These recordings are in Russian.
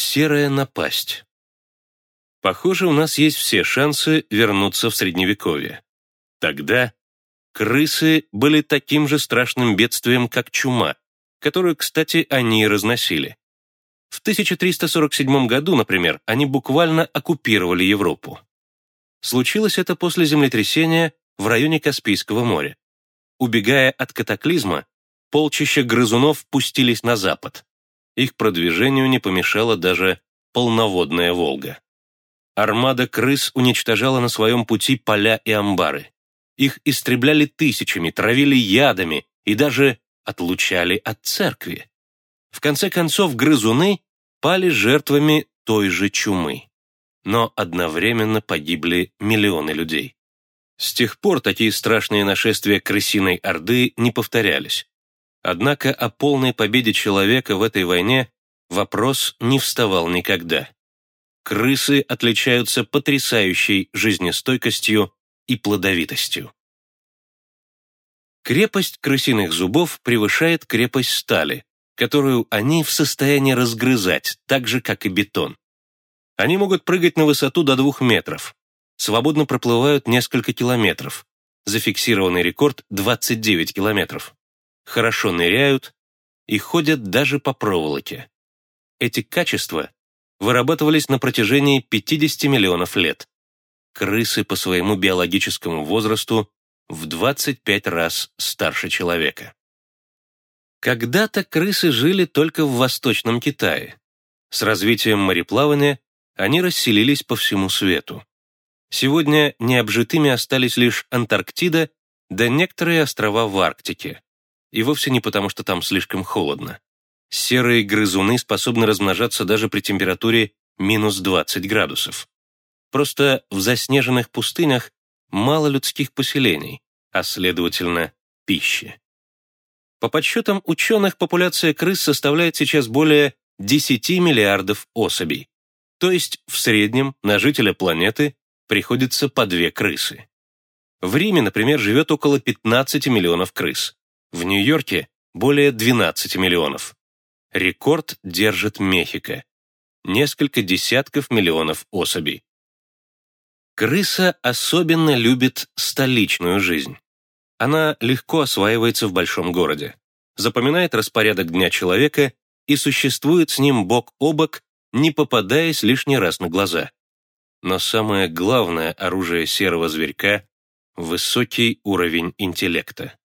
Серая напасть. Похоже, у нас есть все шансы вернуться в Средневековье. Тогда крысы были таким же страшным бедствием, как чума, которую, кстати, они и разносили. В 1347 году, например, они буквально оккупировали Европу. Случилось это после землетрясения в районе Каспийского моря. Убегая от катаклизма, полчища грызунов пустились на запад. Их продвижению не помешала даже полноводная Волга. Армада крыс уничтожала на своем пути поля и амбары. Их истребляли тысячами, травили ядами и даже отлучали от церкви. В конце концов, грызуны пали жертвами той же чумы. Но одновременно погибли миллионы людей. С тех пор такие страшные нашествия крысиной орды не повторялись. Однако о полной победе человека в этой войне вопрос не вставал никогда. Крысы отличаются потрясающей жизнестойкостью и плодовитостью. Крепость крысиных зубов превышает крепость стали, которую они в состоянии разгрызать, так же, как и бетон. Они могут прыгать на высоту до двух метров, свободно проплывают несколько километров, зафиксированный рекорд 29 километров, хорошо ныряют и ходят даже по проволоке. Эти качества вырабатывались на протяжении 50 миллионов лет. Крысы по своему биологическому возрасту в 25 раз старше человека. Когда-то крысы жили только в Восточном Китае. С развитием мореплавания они расселились по всему свету. Сегодня необжитыми остались лишь Антарктида да некоторые острова в Арктике. И вовсе не потому, что там слишком холодно. Серые грызуны способны размножаться даже при температуре минус 20 градусов. Просто в заснеженных пустынях мало людских поселений, а следовательно, пищи. По подсчетам ученых, популяция крыс составляет сейчас более 10 миллиардов особей. То есть в среднем на жителя планеты приходится по две крысы. В Риме, например, живет около 15 миллионов крыс. В Нью-Йорке более 12 миллионов. Рекорд держит Мехико. Несколько десятков миллионов особей. Крыса особенно любит столичную жизнь. Она легко осваивается в большом городе, запоминает распорядок дня человека и существует с ним бок о бок, не попадаясь лишний раз на глаза. Но самое главное оружие серого зверька – высокий уровень интеллекта.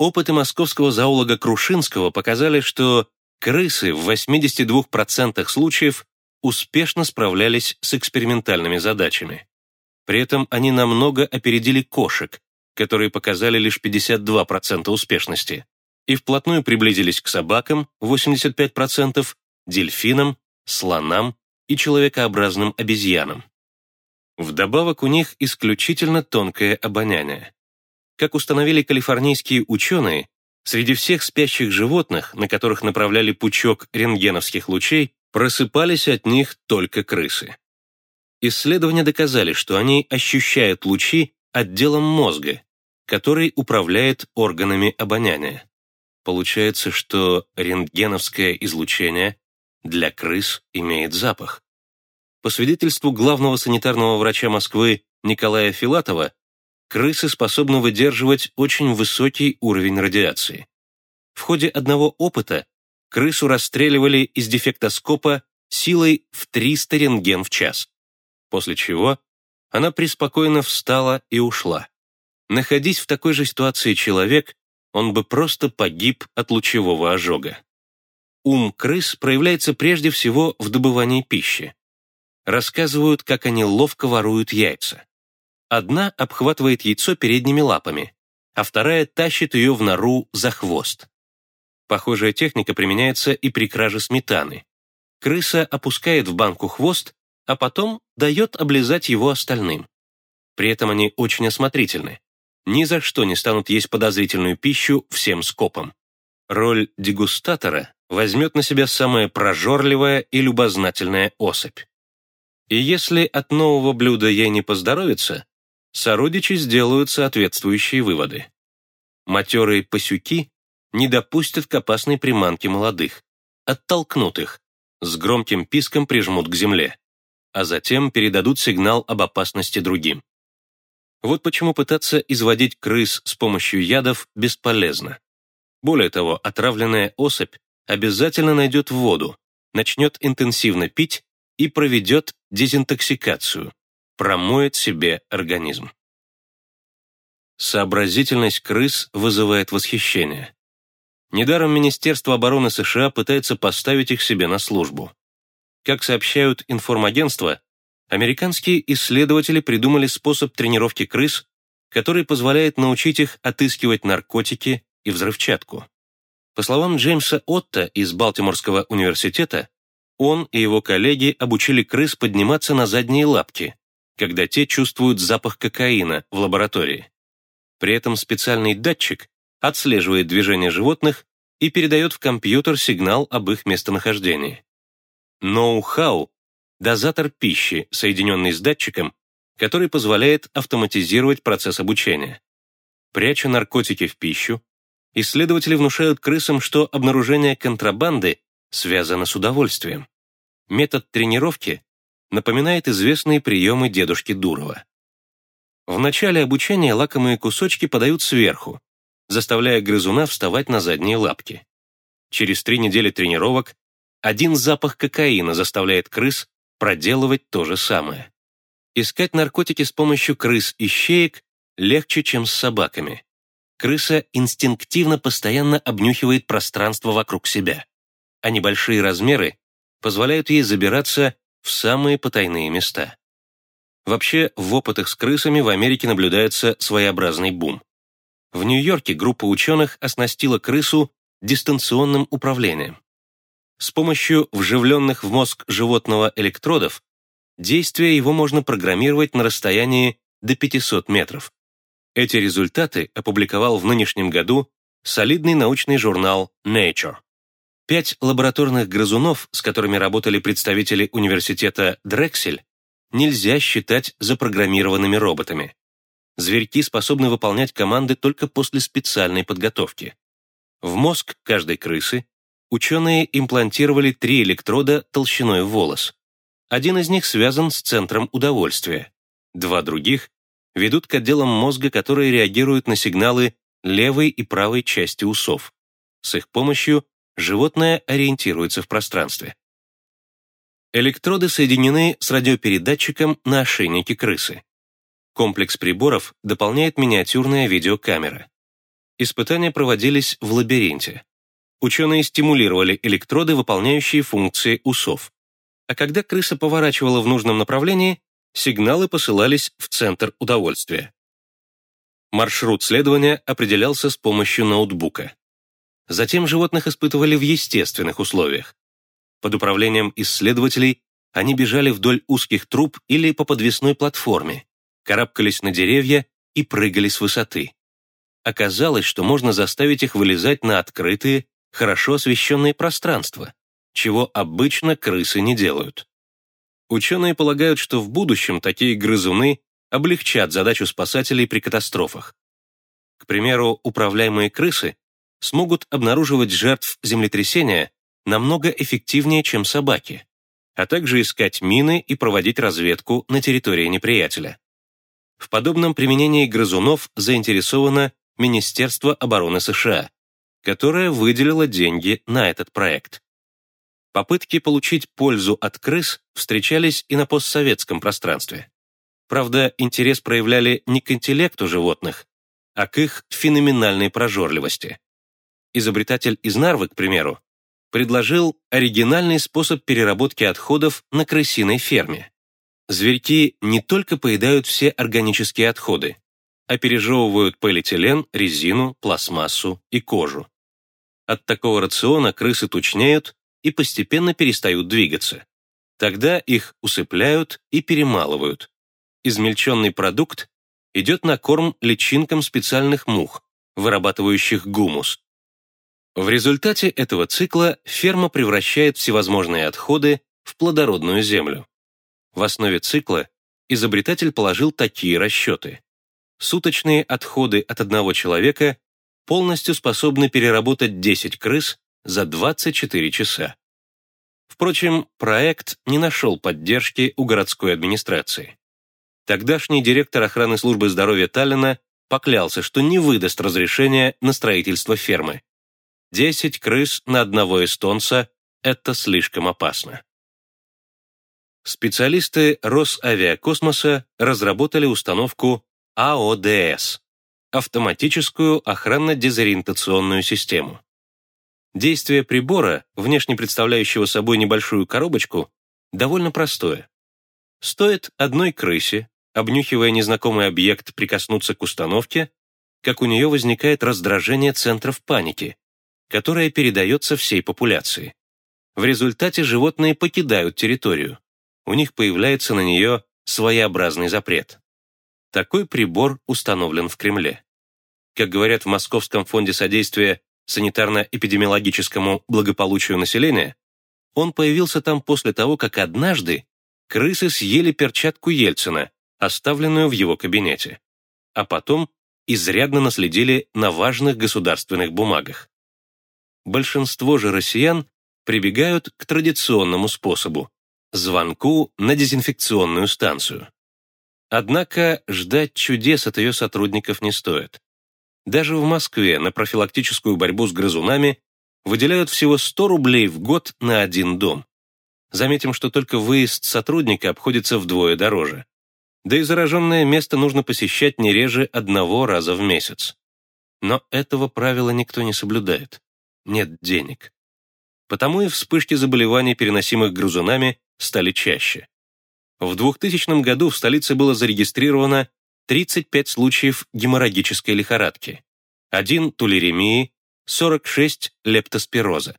Опыты московского зоолога Крушинского показали, что крысы в 82% случаев успешно справлялись с экспериментальными задачами. При этом они намного опередили кошек, которые показали лишь 52% успешности, и вплотную приблизились к собакам 85%, дельфинам, слонам и человекообразным обезьянам. Вдобавок у них исключительно тонкое обоняние. Как установили калифорнийские ученые, среди всех спящих животных, на которых направляли пучок рентгеновских лучей, просыпались от них только крысы. Исследования доказали, что они ощущают лучи отделом мозга, который управляет органами обоняния. Получается, что рентгеновское излучение для крыс имеет запах. По свидетельству главного санитарного врача Москвы Николая Филатова, крысы способны выдерживать очень высокий уровень радиации. В ходе одного опыта крысу расстреливали из дефектоскопа силой в 300 рентген в час, после чего она преспокойно встала и ушла. Находясь в такой же ситуации человек, он бы просто погиб от лучевого ожога. Ум крыс проявляется прежде всего в добывании пищи. Рассказывают, как они ловко воруют яйца. Одна обхватывает яйцо передними лапами, а вторая тащит ее в нору за хвост. Похожая техника применяется и при краже сметаны. Крыса опускает в банку хвост, а потом дает облизать его остальным. При этом они очень осмотрительны. Ни за что не станут есть подозрительную пищу всем скопом. Роль дегустатора возьмет на себя самая прожорливая и любознательная особь. И если от нового блюда ей не поздоровится, сородичи сделают соответствующие выводы. Матерые пасюки не допустят к опасной приманке молодых, оттолкнут их, с громким писком прижмут к земле, а затем передадут сигнал об опасности другим. Вот почему пытаться изводить крыс с помощью ядов бесполезно. Более того, отравленная особь обязательно найдет воду, начнет интенсивно пить и проведет дезинтоксикацию, промоет себе организм. Сообразительность крыс вызывает восхищение. Недаром Министерство обороны США пытается поставить их себе на службу. Как сообщают информагентства, американские исследователи придумали способ тренировки крыс, который позволяет научить их отыскивать наркотики и взрывчатку. По словам Джеймса Отта из Балтиморского университета, он и его коллеги обучили крыс подниматься на задние лапки, когда те чувствуют запах кокаина в лаборатории. При этом специальный датчик отслеживает движение животных и передает в компьютер сигнал об их местонахождении. Ноу-хау – дозатор пищи, соединенный с датчиком, который позволяет автоматизировать процесс обучения. Пряча наркотики в пищу, исследователи внушают крысам, что обнаружение контрабанды связано с удовольствием. Метод тренировки напоминает известные приемы дедушки Дурова. В начале обучения лакомые кусочки подают сверху, заставляя грызуна вставать на задние лапки. Через три недели тренировок один запах кокаина заставляет крыс проделывать то же самое. Искать наркотики с помощью крыс и щеек легче, чем с собаками. Крыса инстинктивно постоянно обнюхивает пространство вокруг себя, а небольшие размеры позволяют ей забираться в самые потайные места. Вообще, в опытах с крысами в Америке наблюдается своеобразный бум. В Нью-Йорке группа ученых оснастила крысу дистанционным управлением. С помощью вживленных в мозг животного электродов действие его можно программировать на расстоянии до 500 метров. Эти результаты опубликовал в нынешнем году солидный научный журнал Nature. Пять лабораторных грызунов, с которыми работали представители университета Дрексель, нельзя считать запрограммированными роботами. Зверьки способны выполнять команды только после специальной подготовки. В мозг каждой крысы ученые имплантировали три электрода толщиной в волос. Один из них связан с центром удовольствия. Два других ведут к отделам мозга, которые реагируют на сигналы левой и правой части усов. С их помощью животное ориентируется в пространстве. Электроды соединены с радиопередатчиком на ошейнике крысы. Комплекс приборов дополняет миниатюрная видеокамера. Испытания проводились в лабиринте. Ученые стимулировали электроды, выполняющие функции усов. А когда крыса поворачивала в нужном направлении, сигналы посылались в центр удовольствия. Маршрут следования определялся с помощью ноутбука. Затем животных испытывали в естественных условиях. Под управлением исследователей они бежали вдоль узких труб или по подвесной платформе, карабкались на деревья и прыгали с высоты. Оказалось, что можно заставить их вылезать на открытые, хорошо освещенные пространства, чего обычно крысы не делают. Ученые полагают, что в будущем такие грызуны облегчат задачу спасателей при катастрофах. К примеру, управляемые крысы смогут обнаруживать жертв землетрясения намного эффективнее, чем собаки, а также искать мины и проводить разведку на территории неприятеля. В подобном применении грызунов заинтересовано Министерство обороны США, которое выделило деньги на этот проект. Попытки получить пользу от крыс встречались и на постсоветском пространстве. Правда, интерес проявляли не к интеллекту животных, а к их феноменальной прожорливости. Изобретатель из Нарвы, к примеру, предложил оригинальный способ переработки отходов на крысиной ферме. Зверьки не только поедают все органические отходы, а пережевывают полиэтилен, резину, пластмассу и кожу. От такого рациона крысы тучнеют и постепенно перестают двигаться. Тогда их усыпляют и перемалывают. Измельченный продукт идет на корм личинкам специальных мух, вырабатывающих гумус, в результате этого цикла ферма превращает всевозможные отходы в плодородную землю. В основе цикла изобретатель положил такие расчеты. Суточные отходы от одного человека полностью способны переработать 10 крыс за 24 часа. Впрочем, проект не нашел поддержки у городской администрации. Тогдашний директор охраны службы здоровья Таллина поклялся, что не выдаст разрешения на строительство фермы. Десять крыс на одного эстонца – это слишком опасно. Специалисты Росавиакосмоса разработали установку АОДС – автоматическую охранно-дезориентационную систему. Действие прибора, внешне представляющего собой небольшую коробочку, довольно простое. Стоит одной крысе, обнюхивая незнакомый объект, прикоснуться к установке, как у нее возникает раздражение центров паники, которое передается всей популяции. В результате животные покидают территорию. У них появляется на нее своеобразный запрет. Такой прибор установлен в Кремле. Как говорят в Московском фонде содействия санитарно-эпидемиологическому благополучию населения, он появился там после того, как однажды крысы съели перчатку Ельцина, оставленную в его кабинете, а потом изрядно наследили на важных государственных бумагах. Большинство же россиян прибегают к традиционному способу – звонку на дезинфекционную станцию. Однако ждать чудес от ее сотрудников не стоит. Даже в Москве на профилактическую борьбу с грызунами выделяют всего 100 рублей в год на один дом. Заметим, что только выезд сотрудника обходится вдвое дороже. Да и зараженное место нужно посещать не реже одного раза в месяц. Но этого правила никто не соблюдает. Нет денег. Потому и вспышки заболеваний, переносимых грызунами, стали чаще. В 2000 году в столице было зарегистрировано 35 случаев геморрагической лихорадки, один тулеремии, 46 лептоспироза.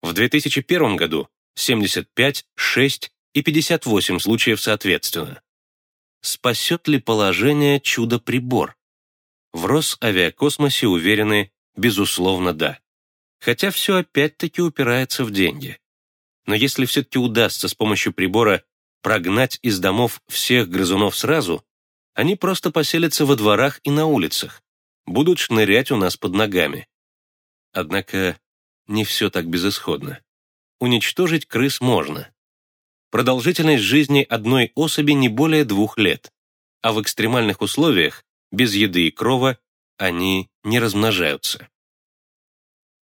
В 2001 году 75, 6 и 58 случаев соответственно. Спасет ли положение чудо-прибор? В Росавиакосмосе уверены, безусловно, да. Хотя все опять-таки упирается в деньги. Но если все-таки удастся с помощью прибора прогнать из домов всех грызунов сразу, они просто поселятся во дворах и на улицах, будут шнырять у нас под ногами. Однако не все так безысходно. Уничтожить крыс можно. Продолжительность жизни одной особи не более двух лет, а в экстремальных условиях, без еды и крова, они не размножаются.